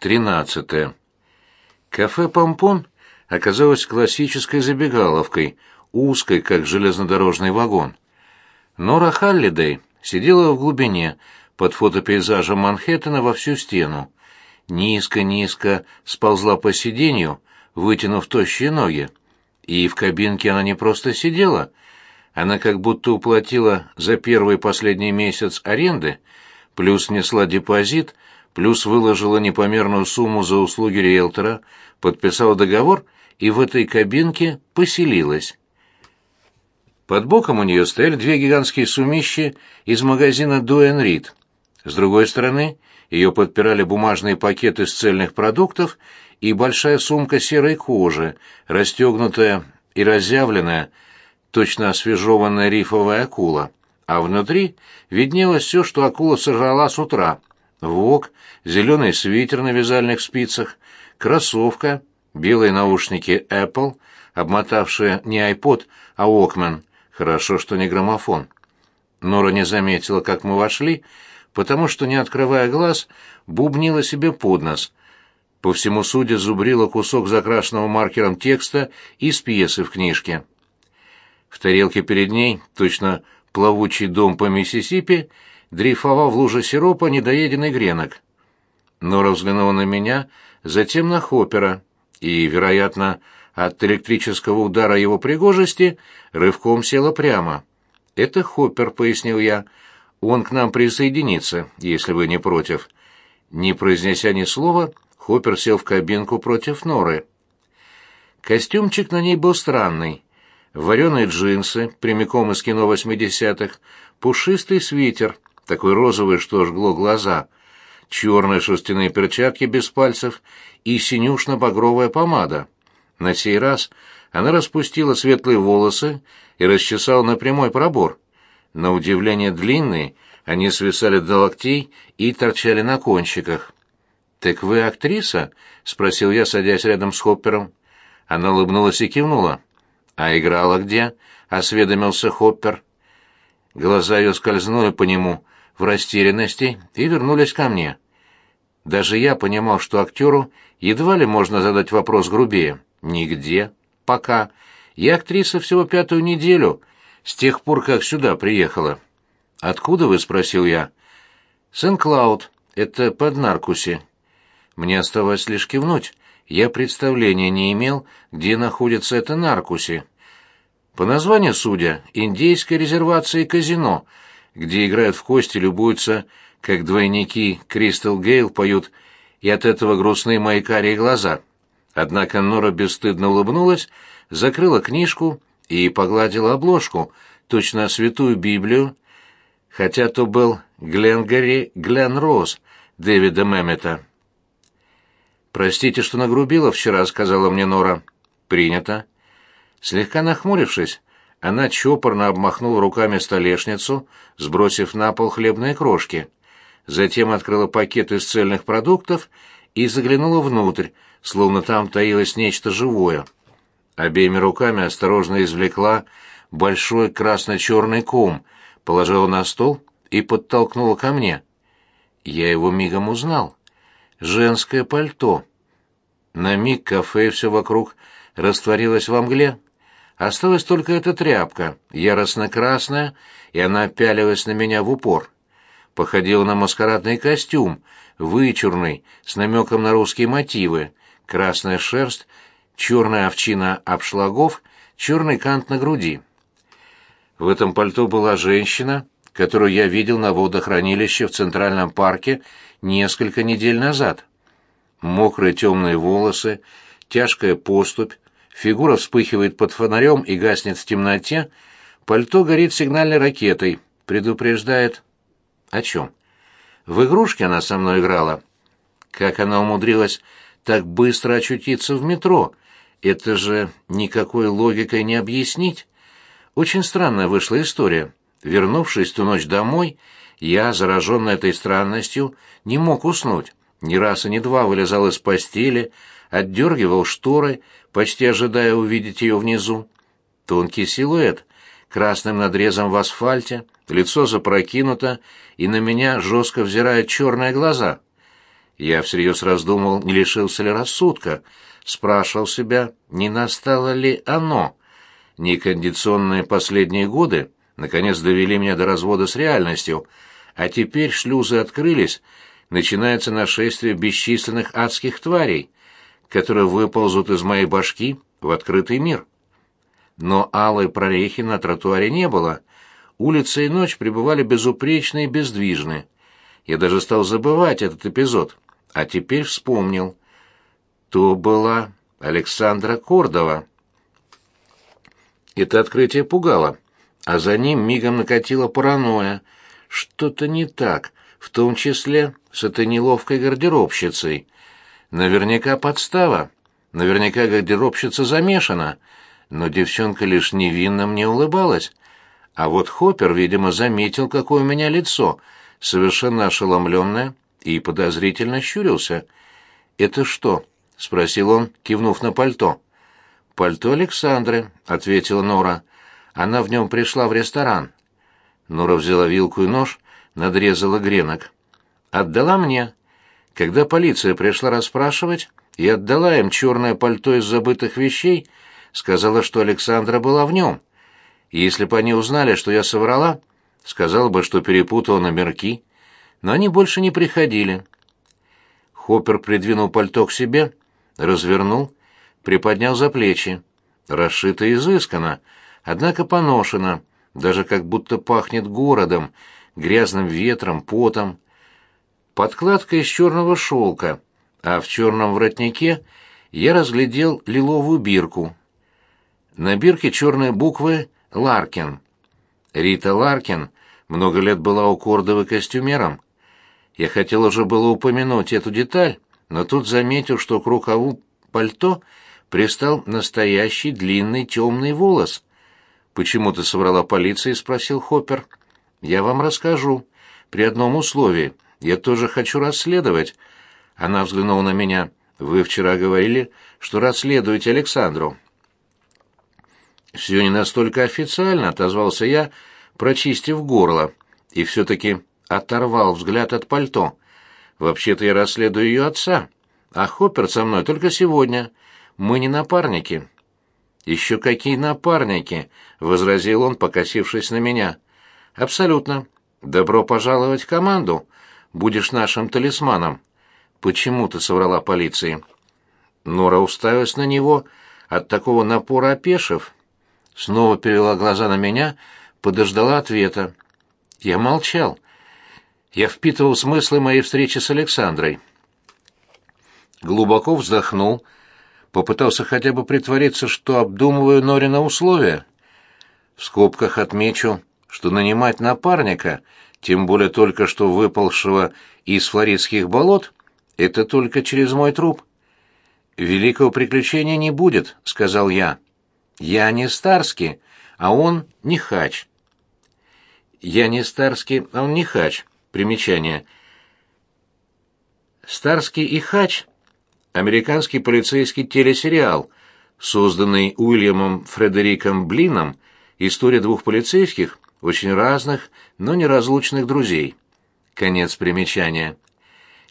13. Кафе «Помпон» оказалось классической забегаловкой, узкой, как железнодорожный вагон. Нора Халлидей сидела в глубине, под фотопейзажем Манхэттена во всю стену. Низко-низко сползла по сиденью, вытянув тощие ноги. И в кабинке она не просто сидела, она как будто уплатила за первый последний месяц аренды, плюс несла депозит — плюс выложила непомерную сумму за услуги риэлтора, подписала договор и в этой кабинке поселилась. Под боком у нее стояли две гигантские сумищи из магазина Дуэн Рид. С другой стороны, ее подпирали бумажные пакеты с цельных продуктов и большая сумка серой кожи, расстегнутая и разъявленная, точно освежеванная рифовая акула. А внутри виднелось все, что акула сожрала с утра — вок, зеленый свитер на вязальных спицах, кроссовка, белые наушники Apple, обмотавшие не iPod, а Walkman. Хорошо, что не граммофон. Нора не заметила, как мы вошли, потому что, не открывая глаз, бубнила себе под нос. По всему суде зубрила кусок закрашенного маркером текста из пьесы в книжке. В тарелке перед ней, точно плавучий дом по Миссисипи, дрейфовал в луже сиропа недоеденный гренок. Нора взглянула на меня, затем на Хоппера, и, вероятно, от электрического удара его пригожести рывком села прямо. «Это Хоппер», — пояснил я. «Он к нам присоединится, если вы не против». Не произнеся ни слова, Хоппер сел в кабинку против Норы. Костюмчик на ней был странный. Вареные джинсы, прямиком из кино восьмидесятых, пушистый свитер — такой розовый, что жгло глаза, черные шерстяные перчатки без пальцев и синюшно-багровая помада. На сей раз она распустила светлые волосы и расчесала на прямой пробор. На удивление длинные, они свисали до локтей и торчали на кончиках. «Так вы актриса?» — спросил я, садясь рядом с Хоппером. Она улыбнулась и кивнула. «А играла где?» — осведомился Хоппер. Глаза ее скользнули по нему, в растерянности и вернулись ко мне. Даже я понимал, что актеру едва ли можно задать вопрос грубее. Нигде. Пока. Я актриса всего пятую неделю, с тех пор, как сюда приехала. «Откуда вы?» — спросил я. «Сен-Клауд. Это под Наркусе». Мне оставалось лишь кивнуть. Я представления не имел, где находится это Наркусе. По названию судя, индейская резервация и казино — где играют в кости, любуются, как двойники Кристал Гейл поют, и от этого грустные мои карие глаза. Однако Нора бесстыдно улыбнулась, закрыла книжку и погладила обложку, точно святую Библию, хотя то был Гленгари Глен Роуз Дэвида Мэммета. «Простите, что нагрубила вчера», — сказала мне Нора. «Принято». Слегка нахмурившись, она чопорно обмахнула руками столешницу, сбросив на пол хлебные крошки. Затем открыла пакет из цельных продуктов и заглянула внутрь, словно там таилось нечто живое. Обеими руками осторожно извлекла большой красно-черный ком, положила на стол и подтолкнула ко мне. Я его мигом узнал. Женское пальто. На миг кафе и все вокруг растворилось во мгле. Осталась только эта тряпка, яростно-красная, и она пялилась на меня в упор. Походила на маскарадный костюм, вычурный, с намеком на русские мотивы, красная шерсть, черная овчина обшлагов, черный кант на груди. В этом пальто была женщина, которую я видел на водохранилище в Центральном парке несколько недель назад. Мокрые темные волосы, тяжкая поступь, Фигура вспыхивает под фонарем и гаснет в темноте. Пальто горит сигнальной ракетой, предупреждает... О чем? В игрушки она со мной играла. Как она умудрилась так быстро очутиться в метро? Это же никакой логикой не объяснить. Очень странная вышла история. Вернувшись ту ночь домой, я, зараженный этой странностью, не мог уснуть. Ни раз и ни два вылезал из постели, отдергивал шторы, почти ожидая увидеть ее внизу. Тонкий силуэт, красным надрезом в асфальте, лицо запрокинуто, и на меня жестко взирают черные глаза. Я всерьез раздумывал, не лишился ли рассудка, спрашивал себя, не настало ли оно. Некондиционные последние годы наконец довели меня до развода с реальностью, а теперь шлюзы открылись, начинается нашествие бесчисленных адских тварей, которые выползут из моей башки в открытый мир. Но алой прорехи на тротуаре не было. Улица и ночь пребывали безупречны и бездвижны. Я даже стал забывать этот эпизод, а теперь вспомнил. То была Александра Кордова. Это открытие пугало, а за ним мигом накатила паранойя. Что-то не так, в том числе с этой неловкой гардеробщицей. Наверняка подстава, наверняка гардеробщица замешана, но девчонка лишь невинно мне улыбалась. А вот Хоппер, видимо, заметил, какое у меня лицо, совершенно ошеломленное, и подозрительно щурился. «Это что?» — спросил он, кивнув на пальто. «Пальто Александры», — ответила Нора. «Она в нем пришла в ресторан». Нора взяла вилку и нож, надрезала гренок. «Отдала мне. Когда полиция пришла расспрашивать, я отдала им черное пальто из забытых вещей, сказала, что Александра была в нем. И если бы они узнали, что я соврала, сказала бы, что перепутала номерки. Но они больше не приходили». Хоппер придвинул пальто к себе, развернул приподнял за плечи. Расшито изысканно, однако поношено, даже как будто пахнет городом, грязным ветром, потом. Подкладка из черного шелка, а в черном воротнике я разглядел лиловую бирку. На бирке черные буквы «Ларкин». Рита Ларкин много лет была у Кордовы костюмером. Я хотел уже было упомянуть эту деталь, но тут заметил, что к рукаву пальто — пристал настоящий длинный темный волос. «Почему ты соврала полиции?» — спросил Хоппер. «Я вам расскажу. При одном условии. Я тоже хочу расследовать». Она взглянула на меня. «Вы вчера говорили, что расследуете Александру». «Все не настолько официально», — отозвался я, прочистив горло, и все-таки оторвал взгляд от пальто. «Вообще-то я расследую ее отца, а Хоппер со мной только сегодня. Мы не напарники». «Еще какие напарники?» — возразил он, покосившись на меня. «Абсолютно. Добро пожаловать в команду. Будешь нашим талисманом». «Почему ты соврала полиции?» Нора уставилась на него, от такого напора опешив. Снова перевела глаза на меня, подождала ответа. Я молчал. Я впитывал смыслы моей встречи с Александрой. Глубоко вздохнул, — попытался хотя бы притвориться, что обдумываю Норина условия. В скобках отмечу, что нанимать напарника, тем более только что выползшего из флоридских болот, это только через мой труп. «Великого приключения не будет», — сказал я. «Я не Старский, а он не хач». «Я не Старский, а он не хач». Примечание. Старский и хач американский полицейский телесериал, созданный Уильямом Фредериком Блином, история двух полицейских, очень разных, но неразлучных друзей. Конец примечания.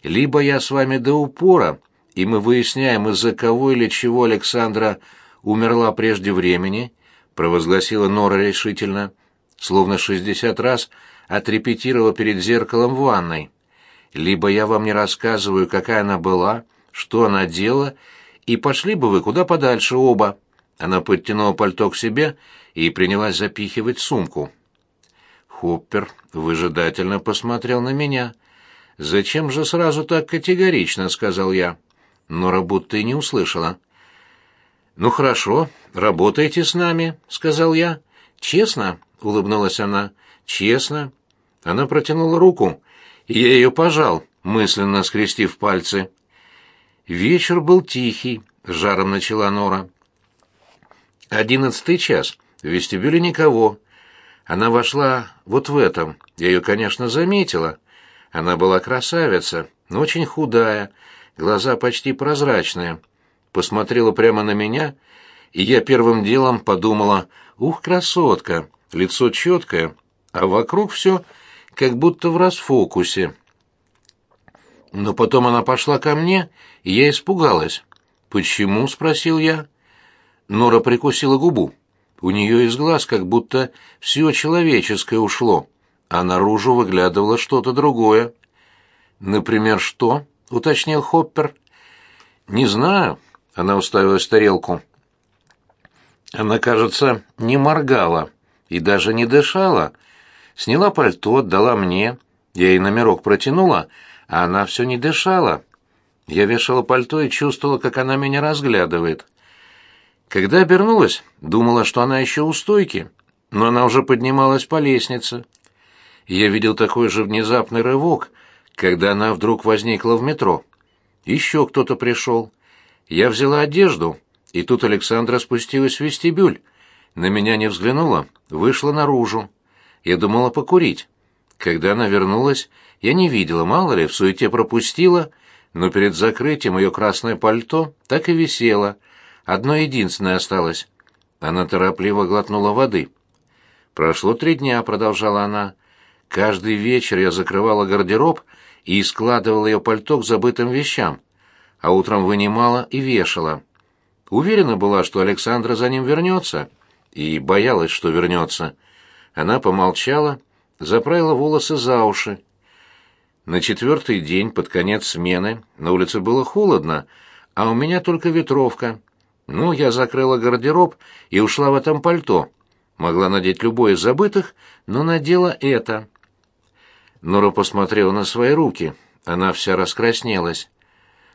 Либо я с вами до упора, и мы выясняем, из-за кого или чего Александра умерла прежде времени, провозгласила Нора решительно, словно шестьдесят раз отрепетировала перед зеркалом в ванной. Либо я вам не рассказываю, какая она была, — что она делала, и пошли бы вы куда подальше оба. Она подтянула пальто к себе и принялась запихивать сумку. Хоппер выжидательно посмотрел на меня. «Зачем же сразу так категорично?» — сказал я. Но будто и не услышала. «Ну хорошо, работайте с нами», — сказал я. «Честно?» — улыбнулась она. «Честно». Она протянула руку, я ее пожал, мысленно скрестив пальцы. Вечер был тихий, жаром начала Нора. Одиннадцатый час, в вестибюле никого. Она вошла вот в этом, я ее, конечно, заметила. Она была красавица, но очень худая, глаза почти прозрачные. Посмотрела прямо на меня, и я первым делом подумала, ух, красотка, лицо четкое, а вокруг все как будто в расфокусе. Но потом она пошла ко мне, и я испугалась. «Почему?» — спросил я. Нора прикусила губу. У нее из глаз как будто все человеческое ушло, а наружу выглядывало что-то другое. «Например, что?» — уточнил Хоппер. «Не знаю», — она уставилась в тарелку. Она, кажется, не моргала и даже не дышала. Сняла пальто, отдала мне, я ей номерок протянула, а она все не дышала. Я вешала пальто и чувствовала, как она меня разглядывает. Когда обернулась, думала, что она еще у стойки, но она уже поднималась по лестнице. Я видел такой же внезапный рывок, когда она вдруг возникла в метро. Еще кто-то пришел. Я взяла одежду, и тут Александра спустилась в вестибюль. На меня не взглянула, вышла наружу. Я думала покурить. Когда она вернулась, я не видела, мало ли, в суете пропустила, но перед закрытием ее красное пальто так и висело — Одно единственное осталось. Она торопливо глотнула воды. «Прошло три дня», — продолжала она. «Каждый вечер я закрывала гардероб и складывала ее пальто к забытым вещам, а утром вынимала и вешала. Уверена была, что Александра за ним вернется, и боялась, что вернется. Она помолчала, заправила волосы за уши. На четвертый день, под конец смены, на улице было холодно, а у меня только ветровка. Ну, я закрыла гардероб и ушла в этом пальто. Могла надеть любое из забытых, но надела это. Нора посмотрела на свои руки. Она вся раскраснелась.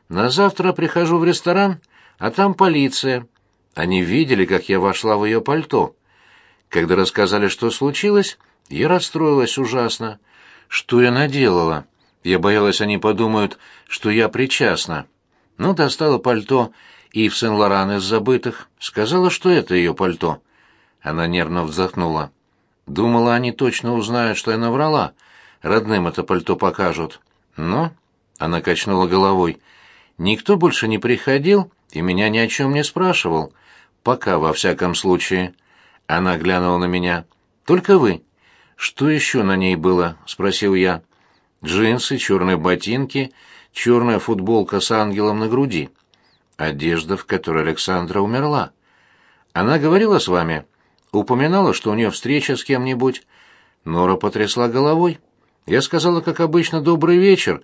На завтра прихожу в ресторан, а там полиция. Они видели, как я вошла в ее пальто. Когда рассказали, что случилось, я расстроилась ужасно. Что я наделала? Я боялась, они подумают, что я причастна. Ну, достала пальто и в Сен-Лоран из забытых, сказала, что это ее пальто. Она нервно вздохнула. Думала, они точно узнают, что я наврала. Родным это пальто покажут. Но, она качнула головой, никто больше не приходил и меня ни о чем не спрашивал. Пока, во всяком случае. Она глянула на меня. Только вы. Что еще на ней было? Спросил я. Джинсы, черные ботинки, черная футболка с ангелом на груди одежда, в которой Александра умерла. Она говорила с вами? Упоминала, что у нее встреча с кем-нибудь? Нора потрясла головой. Я сказала, как обычно, добрый вечер.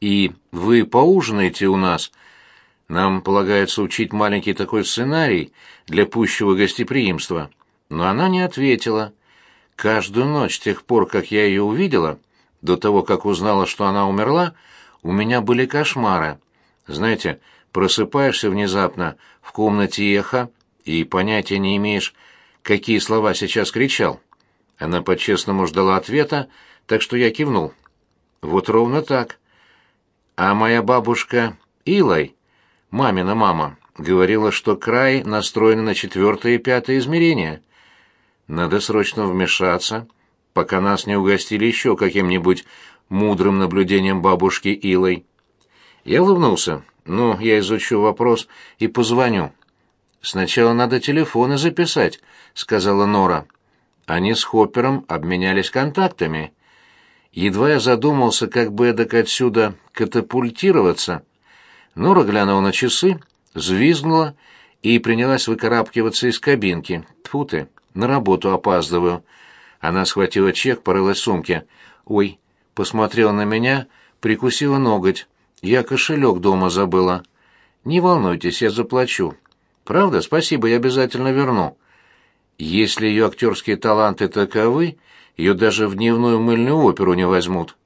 И вы поужинаете у нас. Нам полагается учить маленький такой сценарий для пущего гостеприимства. Но она не ответила. Каждую ночь с тех пор, как я ее увидела, до того, как узнала, что она умерла, у меня были кошмары. Знаете, просыпаешься внезапно в комнате эхо и понятия не имеешь, какие слова сейчас кричал. Она по-честному ждала ответа, так что я кивнул. Вот ровно так. А моя бабушка Илай, мамина мама, говорила, что край настроен на четвертое и пятое измерения. Надо срочно вмешаться, пока нас не угостили еще каким-нибудь мудрым наблюдением бабушки Илой. Я улыбнулся. Ну, я изучу вопрос и позвоню. Сначала надо телефоны записать, сказала Нора. Они с Хоппером обменялись контактами. Едва я задумался, как бы эдак отсюда катапультироваться. Нора глянула на часы, взвизгнула и принялась выкарабкиваться из кабинки. Тьфу ты, на работу опаздываю. Она схватила чек, порылась в сумке. Ой, посмотрела на меня, прикусила ноготь. Я кошелек дома забыла. Не волнуйтесь, я заплачу. Правда? Спасибо, я обязательно верну. Если ее актерские таланты таковы, ее даже в дневную мыльную оперу не возьмут.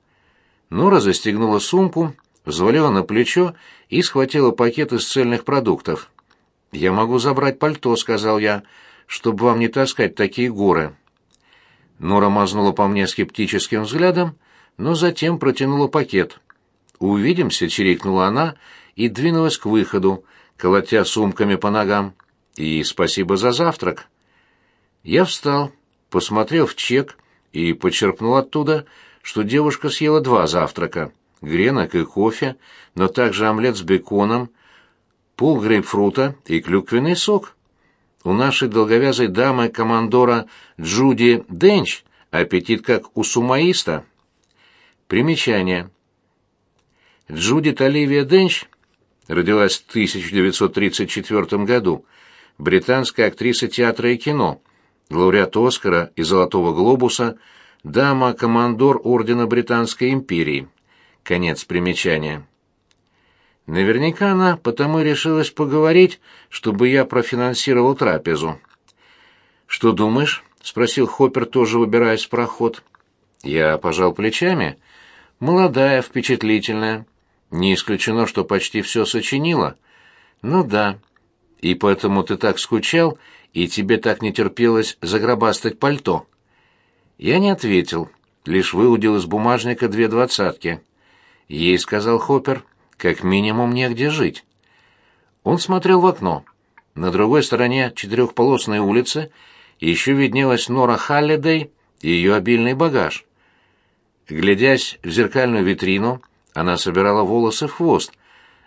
Нора застегнула сумку, взвалила на плечо и схватила пакет из цельных продуктов. «Я могу забрать пальто», — сказал я, — «чтобы вам не таскать такие горы». Нора мазнула по мне скептическим взглядом, но затем протянула пакет. «Увидимся», — чирикнула она и двинулась к выходу, колотя сумками по ногам. «И спасибо за завтрак». Я встал, посмотрел в чек и почерпнул оттуда, что девушка съела два завтрака — гренок и кофе, но также омлет с беконом, пол грейпфрута и клюквенный сок. У нашей долговязой дамы командора Джуди Денч аппетит как у сумаиста. Примечание. Джудит Оливия Денч родилась в 1934 году, британская актриса театра и кино, лауреат Оскара и Золотого глобуса, дама-командор Ордена Британской империи. Конец примечания. Наверняка она потому и решилась поговорить, чтобы я профинансировал трапезу. «Что думаешь?» — спросил Хоппер, тоже выбираясь в проход. Я пожал плечами. «Молодая, впечатлительная. Не исключено, что почти все сочинила. Ну да. И поэтому ты так скучал, и тебе так не терпелось загробастать пальто». Я не ответил, лишь выудил из бумажника две двадцатки. «Ей», — сказал Хоппер, — как минимум негде жить. Он смотрел в окно. На другой стороне четырехполосной улицы еще виднелась Нора Халлидей и ее обильный багаж. Глядясь в зеркальную витрину, она собирала волосы в хвост,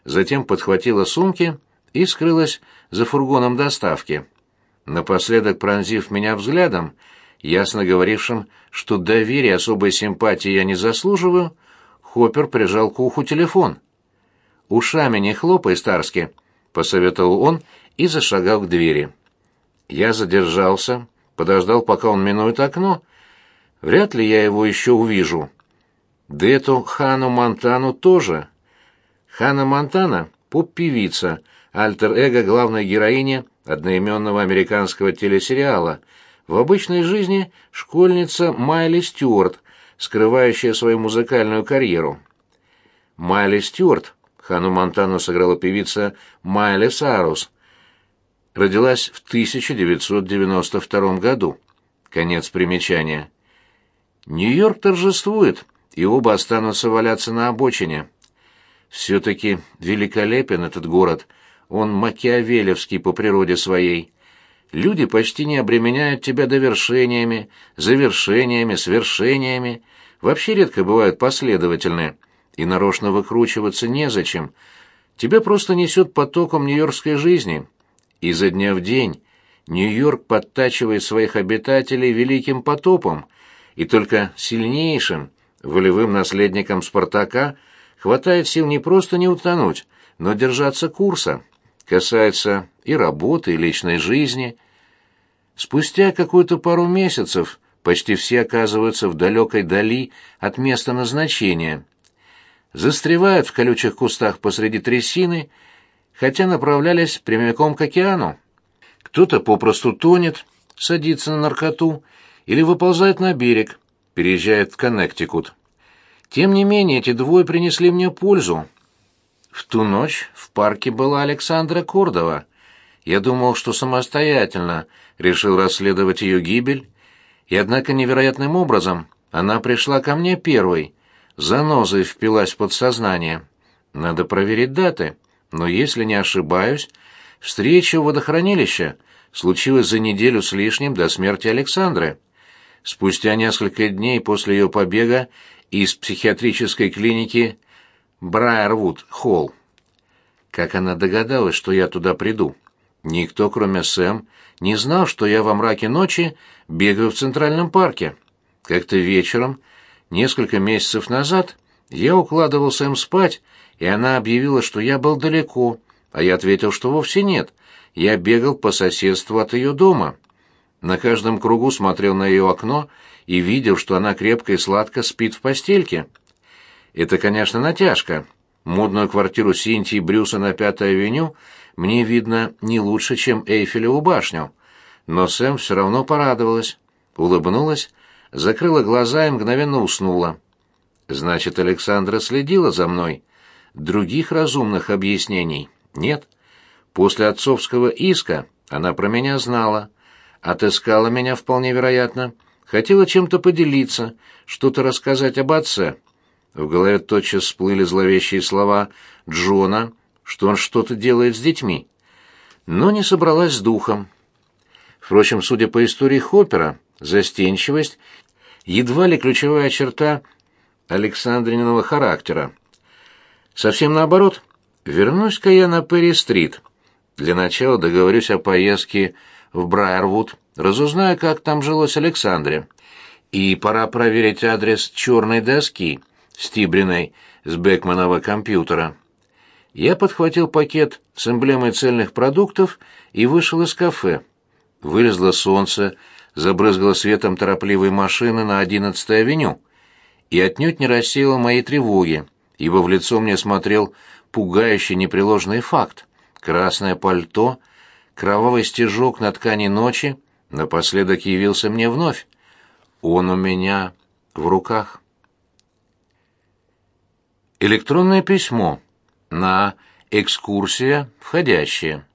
затем подхватила сумки и скрылась за фургоном доставки. Напоследок пронзив меня взглядом, ясно говорившим, что доверия особой симпатии я не заслуживаю, Хоппер прижал к уху телефон. «Ушами не хлопай, Старски», — посоветовал он и зашагал к двери. Я задержался, подождал, пока он минует окно. Вряд ли я его еще увижу. Да эту Хану Монтану тоже. Хана Монтана — поп-певица, альтер-эго главной героини одноименного американского телесериала. В обычной жизни школьница Майли Стюарт, скрывающая свою музыкальную карьеру. Майли Стюарт Хану Монтану сыграла певица Майли Сарус. Родилась в 1992 году. Конец примечания. Нью-Йорк торжествует, и оба останутся валяться на обочине. Все-таки великолепен этот город, он макиавелевский по природе своей. Люди почти не обременяют тебя довершениями, завершениями, свершениями, вообще редко бывают последовательные и нарочно выкручиваться незачем. Тебя просто несет потоком нью-йоркской жизни. И за дня в день Нью-Йорк подтачивает своих обитателей великим потопом, и только сильнейшим, волевым наследникам Спартака хватает сил не просто не утонуть, но держаться курса. Касается и работы, и личной жизни. Спустя какую-то пару месяцев почти все оказываются в далекой дали от места назначения – застревают в колючих кустах посреди трясины, хотя направлялись прямиком к океану. Кто-то попросту тонет, садится на наркоту или выползает на берег, переезжает в Коннектикут. Тем не менее, эти двое принесли мне пользу. В ту ночь в парке была Александра Кордова. Я думал, что самостоятельно решил расследовать ее гибель, и однако невероятным образом она пришла ко мне первой — занозой впилась в подсознание. Надо проверить даты, но если не ошибаюсь, встреча у водохранилища случилась за неделю с лишним до смерти Александры. Спустя несколько дней после ее побега из психиатрической клиники Брайервуд-Холл. Как она догадалась, что я туда приду? Никто, кроме Сэм, не знал, что я во мраке ночи бегаю в Центральном парке. Как-то вечером Несколько месяцев назад я укладывался им спать, и она объявила, что я был далеко, а я ответил, что вовсе нет. Я бегал по соседству от ее дома. На каждом кругу смотрел на ее окно и видел, что она крепко и сладко спит в постельке. Это, конечно, натяжка. Модную квартиру Синтии Брюса на Пятой авеню мне видно не лучше, чем Эйфелеву башню. Но Сэм все равно порадовалась, улыбнулась закрыла глаза и мгновенно уснула. Значит, Александра следила за мной. Других разумных объяснений нет. После отцовского иска она про меня знала. Отыскала меня вполне вероятно. Хотела чем-то поделиться, что-то рассказать об отце. В голове тотчас всплыли зловещие слова Джона, что он что-то делает с детьми. Но не собралась с духом. Впрочем, судя по истории Хоппера, застенчивость едва ли ключевая черта Александриного характера. Совсем наоборот, вернусь-ка я на Перри-стрит. Для начала договорюсь о поездке в Брайервуд, разузнаю, как там жилось Александре. И пора проверить адрес черной доски, стибриной, с Бекманова компьютера. Я подхватил пакет с эмблемой цельных продуктов и вышел из кафе. Вылезло солнце, забрызгало светом торопливой машины на 11-й авеню и отнюдь не рассеяло мои тревоги, ибо в лицо мне смотрел пугающий непреложный факт. Красное пальто, кровавый стежок на ткани ночи напоследок явился мне вновь. Он у меня в руках. Электронное письмо на экскурсия входящее.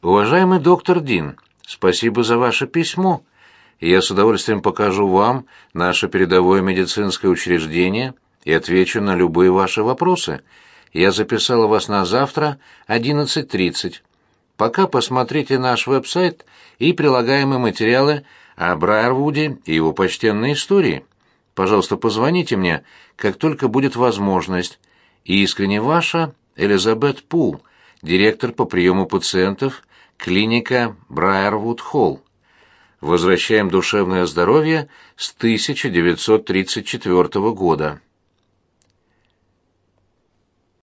Уважаемый доктор Дин, спасибо за ваше письмо. Я с удовольствием покажу вам наше передовое медицинское учреждение и отвечу на любые ваши вопросы. Я записала вас на завтра 11.30. Пока посмотрите наш веб-сайт и прилагаемые материалы о Брайервуде и его почтенной истории. Пожалуйста, позвоните мне, как только будет возможность. Искренне ваша Элизабет Пул, директор по приему пациентов, клиника Брайервуд Холл. Возвращаем душевное здоровье с 1934 года.